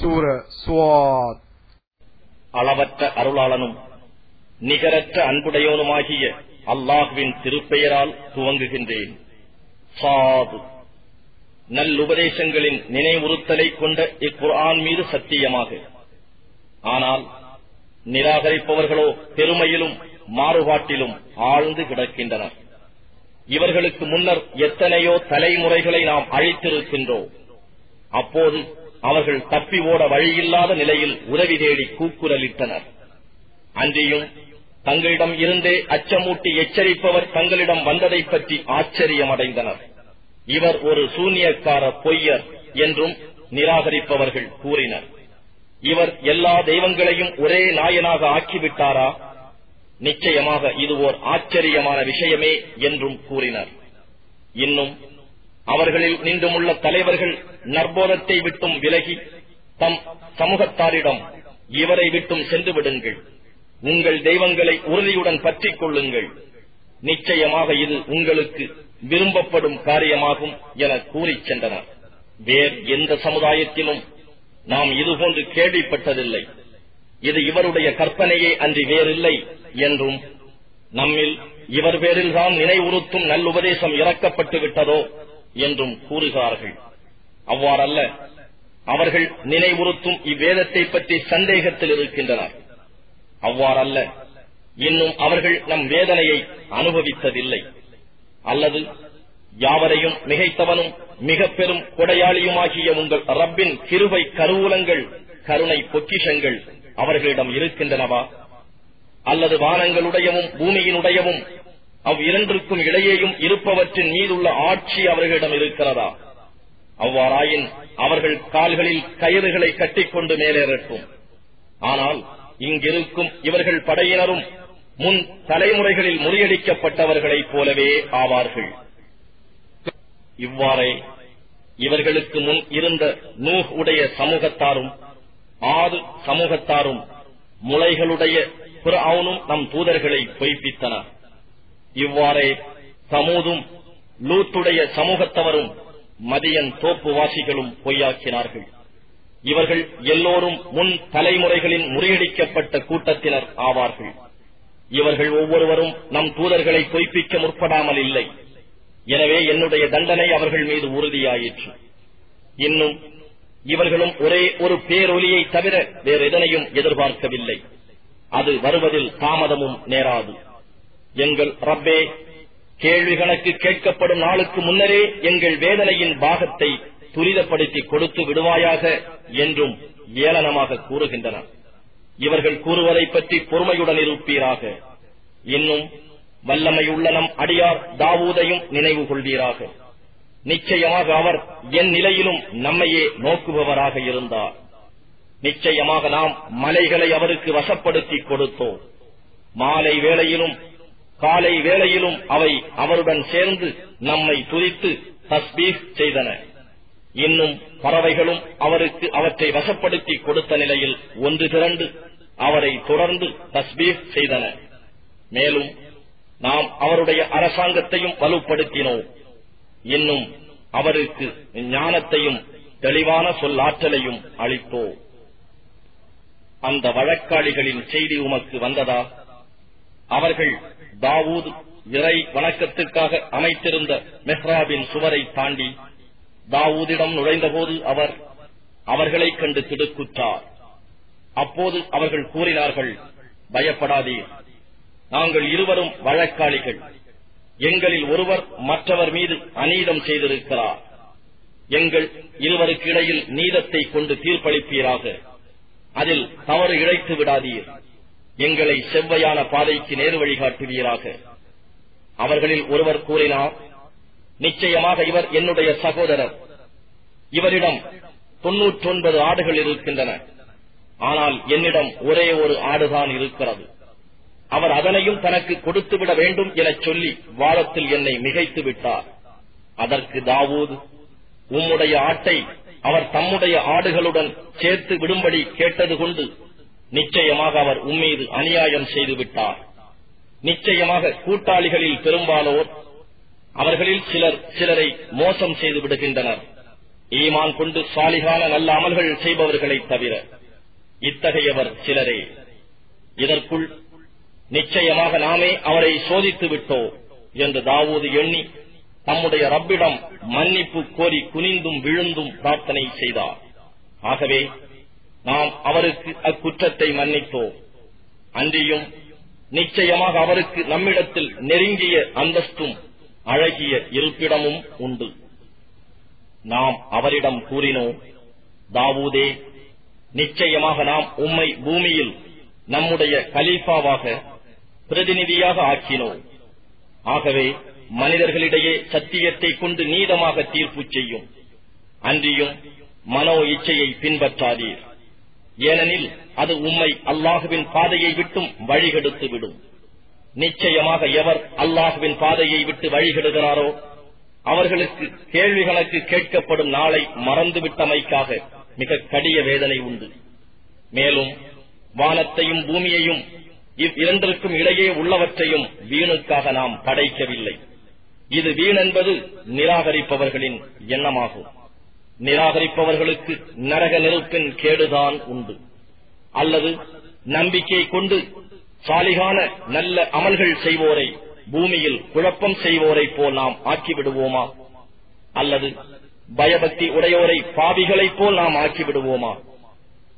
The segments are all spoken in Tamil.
சூர சுவாத். அளவற்ற அருளாளனும் நிகரற்ற அன்புடையோனுமாகிய அல்லாஹுவின் திருப்பெயரால் துவங்குகின்றேன். சாது. நல்லுபதேசங்களின் நினைவுறுத்தலை கொண்ட இக்குர்ஆன் மீது சத்தியமாக. ஆனால் நிராகரிப்பவர்களோ பெருமையிலும் மாறுபாட்டிலும் ஆழ்ந்து கிடக்கின்றனர். இவர்களுக்கு முன்னர் எத்தனையோ தலைமுறைகளை நாம் அழித்திருக்கின்றோம். அப்போது அவர்கள் தப்பி ஓட வழியில்லாத நிலையில் உதவி தேடி கூக்குரலிட்டனர். அன்றியும் தங்களிடம் இருந்தே அச்சமூட்டி எச்சரிப்பவர் தங்களிடம் வந்ததை பற்றி ஆச்சரியமடைந்தனர். இவர் ஒரு சூன்யக்கார பொய்யர் என்றும் நிராகரிப்பவர்கள் கூறினர். இவர் எல்லா தெய்வங்களையும் ஒரே நாயனாக ஆக்கிவிட்டாரா? நிச்சயமாக இது ஓர் ஆச்சரியமான விஷயமே என்றும் கூறினர். இன்னும் அவர்களில் நின்றுமுள்ள தலைவர்கள் நற்போதத்தை விட்டும் விலகி தம் சமூகத்தாரிடம் இவரை விட்டும் சென்று விடுங்கள். உங்கள் தெய்வங்களை உறுதியுடன் பற்றிக் கொள்ளுங்கள். நிச்சயமாக இது உங்களுக்கு விரும்பப்படும் காரியமாகும் என கூறிச் சென்றனர். வேறு எந்த சமுதாயத்திலும் நாம் இதுபோன்று கேள்விப்பட்டதில்லை. இது இவருடைய கற்பனையே அன்றி வேறில்லை என்றும் நம்மில் இவர் பேரில்தான் நினைவுறுத்தும் நல்லுபதேசம் இறக்கப்பட்டு விட்டதோ என்றும் கூறுகிறார்கள். அவ்வாறல்ல அவர்கள் நினைவுறுத்தும் இவ்வேதத்தை பற்றி சந்தேகத்தில் இருக்கின்றனர். அவ்வாறல்ல இன்னும் அவர்கள் நம் வேதனையை அனுபவித்ததில்லை. அல்லது யாவரையும் மிகைத்தவனும் மிக பெரும் கொடையாளியுமாகிய உங்கள் ரப்பின் கிருவை கருவூலங்கள் கருணை பொக்கிஷங்கள் அவர்களிடம் இருக்கின்றனவா? அல்லது வானங்களுடையவும் பூமியினுடையவும் அவ் இரண்டிற்கும் இடையேயும் இருப்பவற்றின் மீதுள்ள ஆட்சி அவர்களிடம் இருக்கிறதா? அவ்வாறாயின் அவர்கள் கால்களில் கயிறுகளை கட்டிக்கொண்டு மேலேறட்டும் ஆனால் இங்கிருக்கும் இவர்கள் படையினரும் முன் தலைமுறைகளில் முறியடிக்கப்பட்டவர்களைப் போலவே ஆவார்கள். இவ்வாறே இவர்களுக்கு முன் இருந்த நூஹ் உடைய சமூகத்தாரும் ஆறு சமூகத்தாரும் முளைகளுடைய அவனும் நம் தூதர்களை பொய்ப்பித்தனர். இவ்வாறே சமூதும் லூத்துடைய சமூகத்தவரும் மதியன் தோப்புவாசிகளும் பொய்யாக்கினார்கள். இவர்கள் எல்லோரும் முன் தலைமுறைகளின் முறியடிக்கப்பட்ட கூட்டத்தினர் ஆவார்கள். இவர்கள் ஒவ்வொருவரும் நம் தூதர்களை பொய்ப்பிக்க முற்படாமல் இல்லை. எனவே என்னுடைய தண்டனை அவர்கள் மீது உறுதியாயிற்று. இன்னும் இவர்களும் ஒரே ஒரு பேரொலியை தவிர வேறு எதனையும் எதிர்பார்க்கவில்லை. அது வருவதில் தாமதமும் நேராது. எங்கள் ரப்பே கேள்வி கணக்கு கேட்கப்படும் நாளுக்கு முன்னரே எங்கள் வேதனையின் பாகத்தை துரிதப்படுத்தி கொடுத்து விடுவாயாக என்றும் ஏளனமாக கூறுகின்றனர். இவர்கள் கூறுவதை பற்றி பொறுமையுடன் இருப்பீராக. இன்னும் வல்லமையுள்ள நம் அடியார் தாவூதையும் நினைவு கொள்வீராக. நிச்சயமாக அவர் என் நிலையிலும் நம்மையே நோக்குபவராக இருந்தார். நிச்சயமாக நாம் மலைகளை அவருக்கு வசப்படுத்தி கொடுத்தோம். மாலை வேளையிலும் காலை வேளையிலும் அவை அவருடன் சேர்ந்து நம்மை துதித்து தஸ்பீஸ் செய்தன. இன்னும் பறவைகளும் அவருக்கு அவற்றை வசப்படுத்தி கொடுத்த நிலையில் ஒன்று திரண்டு அவரை தொடர்ந்து தஸ்பீஸ் செய்தன. மேலும் நாம் அவருடைய அரசாங்கத்தையும் வலுப்படுத்தினோம். இன்னும் அவருக்கு ஞானத்தையும் தெளிவான சொல்லாற்றலையும் அளித்தோம். அந்த வழக்காளிகளின் செய்தி உமக்கு வந்ததா? அவர்கள் தாவூத் இறை வணக்கத்துக்காக அமைத்திருந்த மெஹ்ராபின் சுவரை தாண்டி தாவூதிடம் நுழைந்தபோது அவர் அவர்களை கண்டு திடுக்குற்றார். அப்போது அவர்கள் கூறினார்கள் பயப்படாதீர். நாங்கள் இருவரும் வழக்காளிகள். எங்களில் ஒருவர் மற்றவர் மீது அநீதம் செய்திருக்கிறார். எங்கள் இருவருக்கு இடையில் நீதத்தை கொண்டு தீர்ப்பளிப்பீராக. அதில் தவறு இழைத்து விடாதீர். எங்களை செவ்வையான பாதைக்கு நேரு வழிகாட்டுவீராக அவர்களில் ஒருவர் கூறினார் நிச்சயமாக இவர் என்னுடைய சகோதரர். இவரிடம் தொன்னூற்றொன்பது ஆடுகள் இருக்கின்றன. ஆனால் என்னிடம் ஒரே ஒரு ஆடுதான் இருக்கிறது. அவர் அதனையும் தனக்கு கொடுத்துவிட வேண்டும் எனச் சொல்லி வாழத்தில் என்னை மிகைத்து விட்டார். அதற்கு தாவூது உம்முடைய ஆட்டை அவர் தம்முடைய ஆடுகளுடன் சேர்த்து விடும்படி கேட்டது கொண்டு நிச்சயமாக அவர் உம்மீது அநியாயம் செய்துவிட்டார். நிச்சயமாக கூட்டாளிகளில் பெரும்பாலோர் அவர்களில் சிலர் சிலரை மோசம் செய்து விடுகின்றனர். ஈமான் கொண்டு சாலிகான நல்ல அமல்கள் செய்பவர்களை தவிர இத்தகையவர் சிலரே. இதற்குள் நிச்சயமாக நாமே அவரை சோதித்து விட்டோம் என்று தாவூது எண்ணி தம்முடைய ரப்பிடம் மன்னிப்பு கோரி குனிந்தும் விழுந்தும் பிரார்த்தனை செய்தார். ஆகவே நாம் அவருக்கு அக்குற்றத்தை மன்னித்தோம். அன்றியும் நிச்சயமாக அவருக்கு நம்மிடத்தில் நெருங்கிய அந்தஸ்தும் அழகிய இருப்பிடமும் உண்டு. நாம் அவரிடம் கூறினோம் தாவூதே நிச்சயமாக நாம் உம்மை பூமியில் நம்முடைய கலீஃபாவாக பிரதிநிதியாக ஆக்கினோம். ஆகவே மனிதர்களிடையே சத்தியத்தை கொண்டு நீதமாக தீர்ப்பு செய்யும். அன்றியும் மனோ இச்சையை பின்பற்றாதீர். ஏனெனில் அது உம்மை அல்லாஹுவின் பாதையை விட்டும் வழிகெடுத்து விடும். நிச்சயமாக எவர் அல்லாஹுவின் பாதையை விட்டு வழிகெடுகிறாரோ அவர்களுக்கு கேள்வி கணக்கு கேட்கப்படும் நாளை மறந்துவிட்டமைக்காக மிக கடிய வேதனை உண்டு. மேலும் வானத்தையும் பூமியையும் இவ்விரண்டிற்கும் இடையே உள்ளவற்றையும் வீணுக்காக நாம் படைக்கவில்லை. இது வீணென்பது நிராகரிப்பவர்களின் எண்ணமாகும். நிராகரிப்பவர்களுக்கு நரக நெருப்பின் கேடுதான் உண்டு. அல்லது நம்பிக்கை கொண்டு சாலிகான நல்ல அமல்கள் செய்வோரை பூமியில் குழப்பம் செய்வோரை போல் நாம் ஆக்கிவிடுவோமா? அல்லது பயபக்தி உடையோரை பாவிகளைப் போல் நாம் ஆக்கிவிடுவோமா?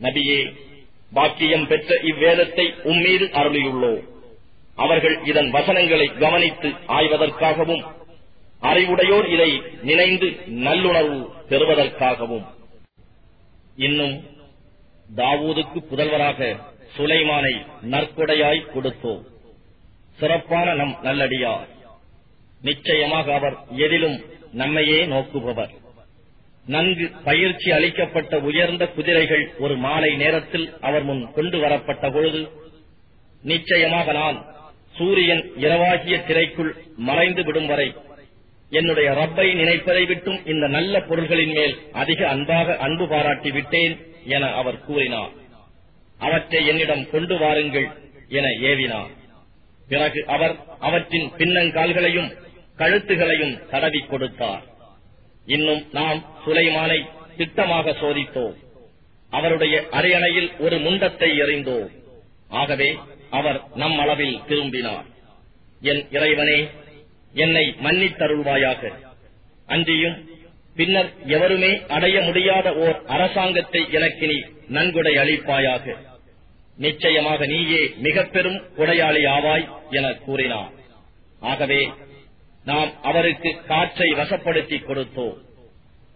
நபியே பாக்கியம் பெற்ற இவ்வேதத்தை உம்மீது அருளியுள்ளோ அவர்கள் இதன் வசனங்களை கவனித்து ஆய்வதற்காகவும் அறிவுடையோர் இதை நினைந்து நல்லுணர்வு பெறுவதற்காகவும். இன்னும் தாவூதுக்கு புதல்வராக சுலைமானை நற்கொடையாய் கொடுத்தோம். சிறப்பான நம் நல்லடியார். நிச்சயமாக அவர் எதிலும் நம்மையே நோக்குபவர். நன்கு பயிற்சி அளிக்கப்பட்ட உயர்ந்த குதிரைகள் ஒரு மாலை நேரத்தில் அவர் முன் கொண்டு வரப்பட்ட பொழுது நிச்சயமாக நான் சூரியன் இரவாகிய திரைக்குள் மறைந்து விடும் வரை என்னுடைய ரப்பை நினைப்பதை விட்டும் இந்த நல்ல பொருள்களின் மேல் அதிக அன்பாக அன்பு பாராட்டி விட்டேன் என அவர் கூறினார். அவற்றை என்னிடம் கொண்டு வாருங்கள் என ஏவினார். பிறகு அவர் அவற்றின் பின்னங்கால்களையும் கழுத்துகளையும் தடவி கொடுத்தார். இன்னும் நாம் சுலைமானை திட்டமாக சோதித்தோம். அவருடைய அரியணையில் ஒரு முண்டத்தை எறிந்தோம். ஆகவே அவர் நம் அளவில் திரும்பினார். என் இறைவனே என்னை மன்னித்தருள்வாயாக. அன்றியும் பின்னர் எவருமே அடைய முடியாத ஓர் அரசாங்கத்தை எனக்கு நீ நன்கொடை அளிப்பாயாக. நிச்சயமாக நீயே மிக பெரும் கொடையாளி ஆவாய் என கூறினார். ஆகவே நாம் அவருக்கு காற்றை வசப்படுத்தி கொடுத்தோம்.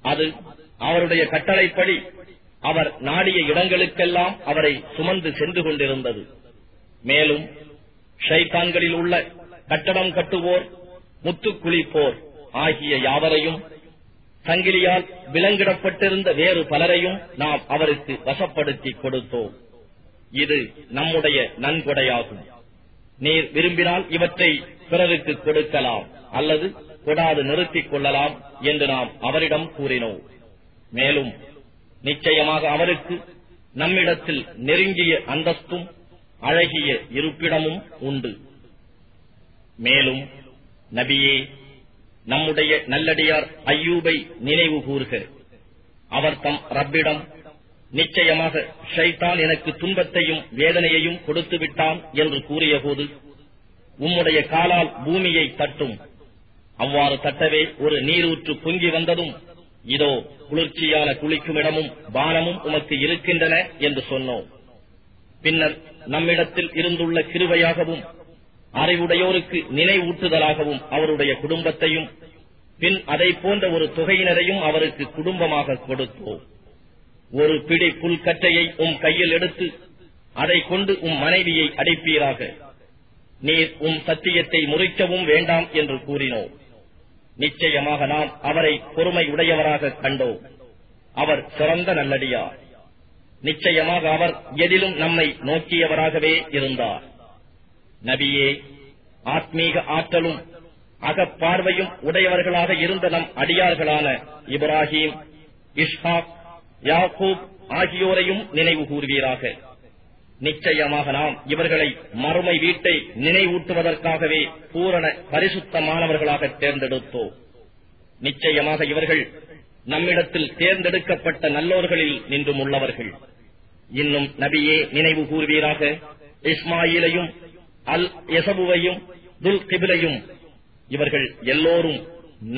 அது அவருடைய கட்டளைப்படி அவர் நாடிய இடங்களுக்கெல்லாம் அவரை சுமந்து சென்று கொண்டிருந்தது. மேலும் ஷைதான்களில் உள்ள கட்டடம் கட்டுவோர் முத்துக்குளிப்போர் ஆகிய யாவரையும் சங்கிலியால் விலங்கிடப்பட்டிருந்த வேறு பலரையும் நாம் அவருக்கு வசப்படுத்தி கொடுத்தோம். இது நம்முடைய நன்கொடையாகும். நீர் விரும்பினால் இவற்றை பிறருக்கு கொடுக்கலாம் அல்லது கொடாது நிறுத்திக் கொள்ளலாம் என்று நாம் அவரிடம் கூறினோம். மேலும் நிச்சயமாக அவருக்கு நம்மிடத்தில் நெருங்கிய அந்தஸ்தும் அழகிய இருப்பிடமும் உண்டு. மேலும் நபியே நம்முடைய நல்லடியார் ஐயூபை நினைவு கூறுக. அவர் தம் ரப்பிடம் நிச்சயமாக ஷைத்தான் எனக்கு துன்பத்தையும் வேதனையையும் கொடுத்து விட்டான் என்று கூறியபோது உம்முடைய காலால் பூமியை தட்டும். அவ்வாறு தட்டவே ஒரு நீரூற்று பொங்கி வந்ததும் இதோ குளிர்ச்சியான குளிக்கும் இடமும் பானமும் உமக்கு இருக்கின்றன என்று சொன்னோம். பின்னர் நம்மிடத்தில் இருந்துள்ள கிருவையாகவும் அறிவுடையோருக்கு நினைவூட்டுதலாகவும் அவருடைய குடும்பத்தையும் பின் அதை போன்ற ஒரு தொகையினரையும் அவருக்கு குடும்பமாக கொடுத்தோம். ஒரு பிடி புல்கட்டையை உம் கையில் எடுத்து அதை கொண்டு உம் மனைவியை அடைப்பீராக. நீர் உம் சத்தியத்தை முறிக்கவும் வேண்டாம் என்று கூறினோம். நிச்சயமாக நாம் அவரை பொறுமை உடையவராக கண்டோம். அவர் சிறந்த நல்லடியார். நிச்சயமாக அவர் எதிலும் நம்மை நோக்கியவராகவே இருந்தார். நபியே ஆத்மீக ஆற்றலும் அகப்பார்வையும் உடையவர்களாக இருந்த நம் அடியார்களான இப்ராஹிம் இஷ்ஹாக் யாக்கூப் ஆகியோரையும் நினைவு கூறுவீராக. நிச்சயமாக நாம் இவர்களை மறுமை வீட்டை நினைவூட்டுவதற்காகவே பூரண பரிசுத்தமானவர்களாக தேர்ந்தெடுத்தோம். நிச்சயமாக இவர்கள் நம்மிடத்தில் தேர்ந்தெடுக்கப்பட்ட நல்லோர்களில் நின்றும் உள்ளவர்கள். இன்னும் நபியே நினைவு கூறுவீராக. இஸ்மாயிலையும் அல் எசபுவையும் துல் கிபிலையும். இவர்கள் எல்லோரும்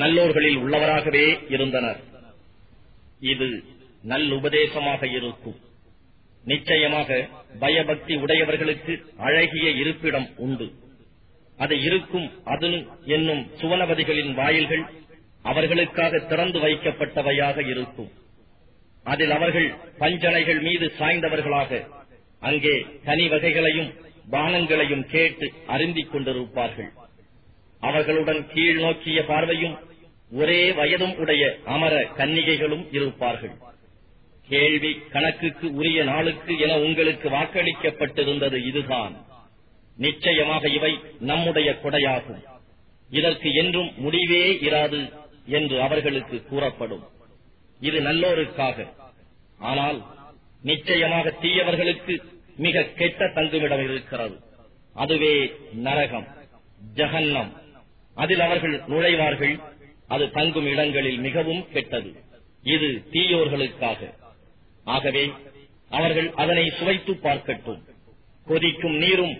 நல்லோர்களில் உள்ளவராகவே இருந்தனர். இது நல்லுபதேசமாக இருக்கும். நிச்சயமாக பயபக்தி உடையவர்களுக்கு அழகிய இருப்பிடம் உண்டு. அது இருக்கும் அது என்னும் சுவனபதிகளின் வாயில்கள் அவர்களுக்காக திறந்து வைக்கப்பட்டவையாக இருக்கும். அதில் அவர்கள் பஞ்சனைகள் மீது சாய்ந்தவர்களாக அங்கே கனி வகைகளையும் பானங்களையும் கேட்டு அருந்திக் கொண்டிருப்பார்கள். அவர்களுடன் கீழ் நோக்கிய பார்வையும் ஒரே வயதும் உடைய அமர கன்னிகைகளும் இருப்பார்கள். கேள்வி கணக்குக்கு உரிய நாளுக்கு என உங்களுக்கு வாக்களிக்கப்பட்டிருந்தது இதுதான். நிச்சயமாக இவை நம்முடைய கொடையாகும். இதற்கு என்றும் முடிவே இராது என்று அவர்களுக்கு கூறப்படும். இது நல்லோருக்காக. ஆனால் நிச்சயமாக தீயவர்களுக்கு மிக கெட்ட தங்குமிடம் இருக்கிறது. அதுவே நரகம் ஜஹன்னம். அதில் அவர்கள் நுழைவார்கள் அது தங்கும் இடங்களில் மிகவும் கெட்டது. இது தீயோர்களுக்காக. ஆகவே அவர்கள் அதனை சுவைத்து பார்க்கட்டும். கொதிக்கும் நீரும்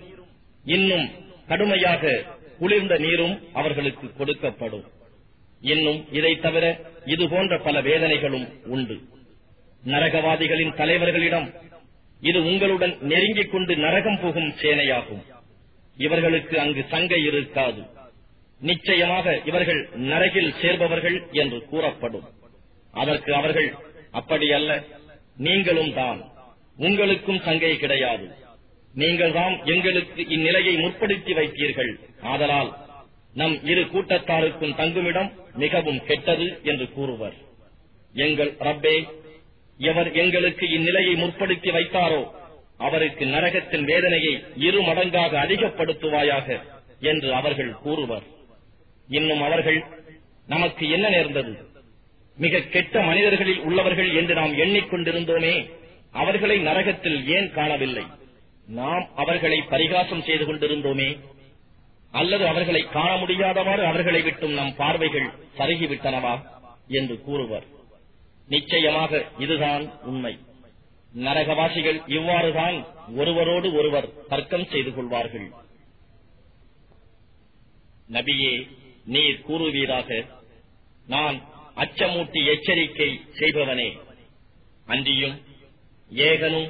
இன்னும் கடுமையாக குளிர்ந்த நீரும் அவர்களுக்கு கொடுக்கப்படும். இன்னும் இதை தவிர இது போன்ற பல வேதனைகளும் உண்டு. நரகவாதிகளின் தலைவர்களிடம் இது உங்களுடன் நெருங்கிக் கொண்டு நரகம் போகும் சேனையாகும். இவர்களுக்கு அங்கு சங்கை இருக்காது. நிச்சயமாக இவர்கள் நரகில் சேர்பவர்கள் என்று கூறப்படும். அதற்கு அவர்கள் அப்படியல்ல நீங்களும் தான். உங்களுக்கும் சங்கை கிடையாது. நீங்கள் தான் எங்களுக்கு இந்நிலையை முற்படுத்தி வைத்தீர்கள். ஆதலால் நம் இரு கூட்டத்தாருக்கும் தங்குமிடம் மிகவும் கெட்டது என்று கூறுவர். எங்கள் ரப்பே எவர் எங்களுக்கு இந்நிலையை முற்படுத்தி வைத்தாரோ அவருக்கு நரகத்தின் வேதனையை இரு மடங்காக அதிகப்படுத்துவாயாக என்று அவர்கள் கூறுவர். இன்னும் அவர்கள் நமக்கு என்ன நேர்ந்தது? மிக கெட்ட மனிதர்களில் உள்ளவர்கள் என்று நாம் எண்ணிக்கொண்டிருந்தோமே அவர்களை நரகத்தில் ஏன் காணவில்லை? நாம் அவர்களை பரிகாசம் செய்து கொண்டிருந்தோமே அல்லது அவர்களை காண முடியாதவாறு அவர்களை விட்டும் நம் பார்வைகள் சருகிவிட்டனவா? என்று கூறுவர். நிச்சயமாக இதுதான் உண்மை. நரகவாசிகள் இவ்வாறுதான் ஒருவரோடு ஒருவர் தர்க்கம் செய்து கொள்வார்கள். நபியே நீர் கூறுவீராக நான் அச்சமூட்டி எச்சரிக்கை செய்பவனே. அன்றியும் ஏகனும்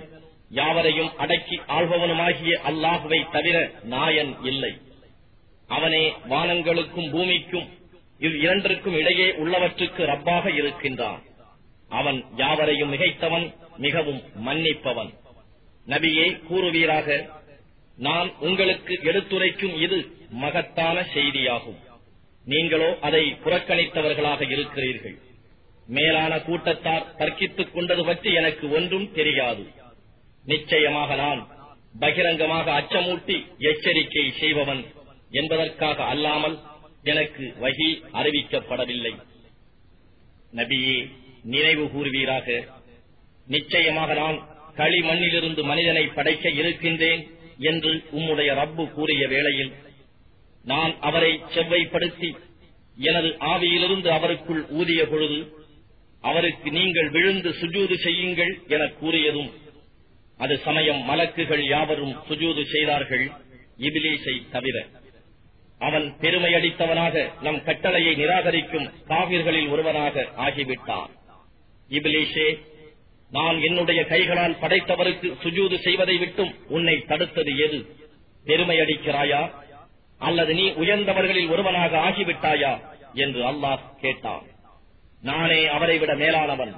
யாவரையும் அடக்கி ஆள்பவனுமாகிய அல்லாஹுவை தவிர நாயன் இல்லை. அவனே வானங்களுக்கும் பூமிக்கும் இவ் இரண்டிற்கும் இடையே உள்ளவற்றுக்கு ரப்பாக இருக்கின்றான். அவன் யாவரையும் மிகைத்தவன் மிகவும் மன்னிப்பவன். நபியே கூறுவீராக நான் உங்களுக்கு எடுத்துரைக்கும் இது மகத்தான செய்தியாகும். நீங்களோ அதை புறக்கணித்தவர்களாக இருக்கிறீர்கள். மேலான கூட்டத்தார் தர்க்கித்துக் கொண்டது பற்றி எனக்கு ஒன்றும் தெரியாது. நிச்சயமாக நான் பகிரங்கமாக அச்சமூட்டி எச்சரிக்கை செய்பவன் என்பதற்காக அல்லாமல் எனக்கு வகி அறிவிக்கப்படவில்லை. நபியே நினைவு கூறுவீராக. நிச்சயமாக நான் களிமண்ணிலிருந்து மனிதனை படைக்க இருக்கின்றேன் என்று உம்முடைய ரப்பு கூறிய வேளையில் நான் அவரை செவ்வைப்படுத்தி எனது ஆவியிலிருந்து அவருக்குள் ஊதிய பொழுது அவருக்கு நீங்கள் விழுந்து சுஜூது செய்யுங்கள் என கூறியதும் அது சமயம் மலக்குகள் யாவரும் சுஜூது செய்தார்கள் இபிலீசை தவிர. அவன் பெருமையடித்தவனாக நம் கட்டளையை நிராகரிக்கும் காவிர்களில் ஒருவனாக ஆகிவிட்டான். இபிலீஷே நான் என்னுடைய கைகளால் படைத்தவருக்கு சுஜூது செய்வதை விட்டும் உன்னை தடுத்தது எது? பெருமையடிக்கிறாயா அல்லது நீ உயர்ந்தவர்களில் ஒருவனாக ஆகிவிட்டாயா? என்று அல்லாஹ் கேட்டான். நானே அவரை விட மேலானவன்.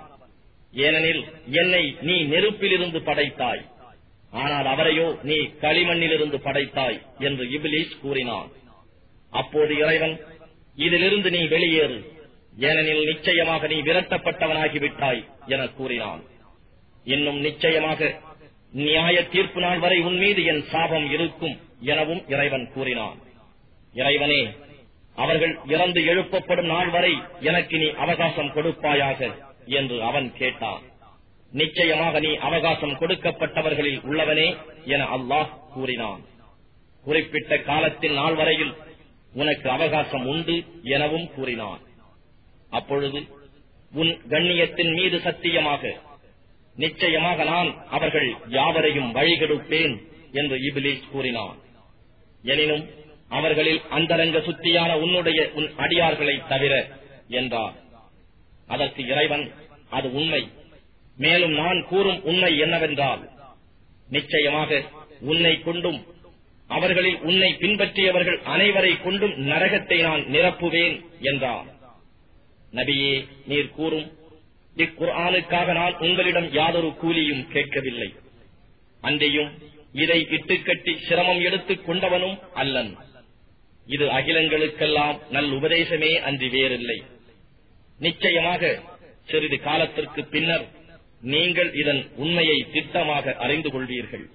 ஏனெனில் என்னை நீ நெருப்பிலிருந்து படைத்தாய். ஆனால் அவரையோ நீ களிமண்ணிலிருந்து படைத்தாய் என்று இபிலிஸ் கூறினான். அப்போது இறைவன் இதிலிருந்து நீ வெளியேறு. ஏனெனில் நிச்சயமாக நீ விரட்டப்பட்டவனாகிவிட்டாய் என கூறினான். இன்னும் நிச்சயமாக நியாய தீர்ப்பு நாள் வரை உன் மீது என் சாபம் இருக்கும் எனவும் இறைவன் கூறினான். இறைவனே அவர்கள் இறந்து எழுப்பப்படும் நாள் வரை எனக்கு நீ அவகாசம் கொடுப்பாயாக என்று அவன் கேட்டான். நிச்சயமாக நீ அவகாசம் கொடுக்கப்பட்டவர்களில் உள்ளவனே என அல்லாஹ் கூறினான். குறிப்பிட்ட காலத்தின் நாள் வரையில் உனக்கு அவகாசம் உண்டு எனவும் கூறினான். அப்பொழுது உன் கண்ணியத்தின் மீது சத்தியமாக நிச்சயமாக நான் அவர்கள் யாவரையும் வழிகெடுப்பேன் என்று இபிலிஸ் கூறினான். எனினும் அவர்களில் அந்தரங்க சுத்தியான உன்னுடைய உன் அடியார்களை தவிர என்றார். அதற்கு இறைவன் அது உண்மை. மேலும் நான் கூறும் உண்மை என்னவென்றால் நிச்சயமாக உன்னை கொண்டும் அவர்களில் உன்னை பின்பற்றியவர்கள் அனைவரை கொண்டும் நரகத்தை நான் நிரப்புவேன் என்றான். நபியே நீர் கூறும் இக்குர்ஆனுக்காக நான் உங்களிடம் யாதொரு கூலியும் கேட்கவில்லை. அன்றையும் இதை இட்டுக்கட்டி சிரமம் எடுத்துக் கொண்டவனும் அல்லன். இது அகிலங்களுக்கெல்லாம் நல் உபதேசமே அன்றி வேறில்லை. நிச்சயமாக சிறிது காலத்திற்கு பின்னர் நீங்கள் இதன் உண்மையை திட்டமாக அறிந்து கொள்வீர்கள்.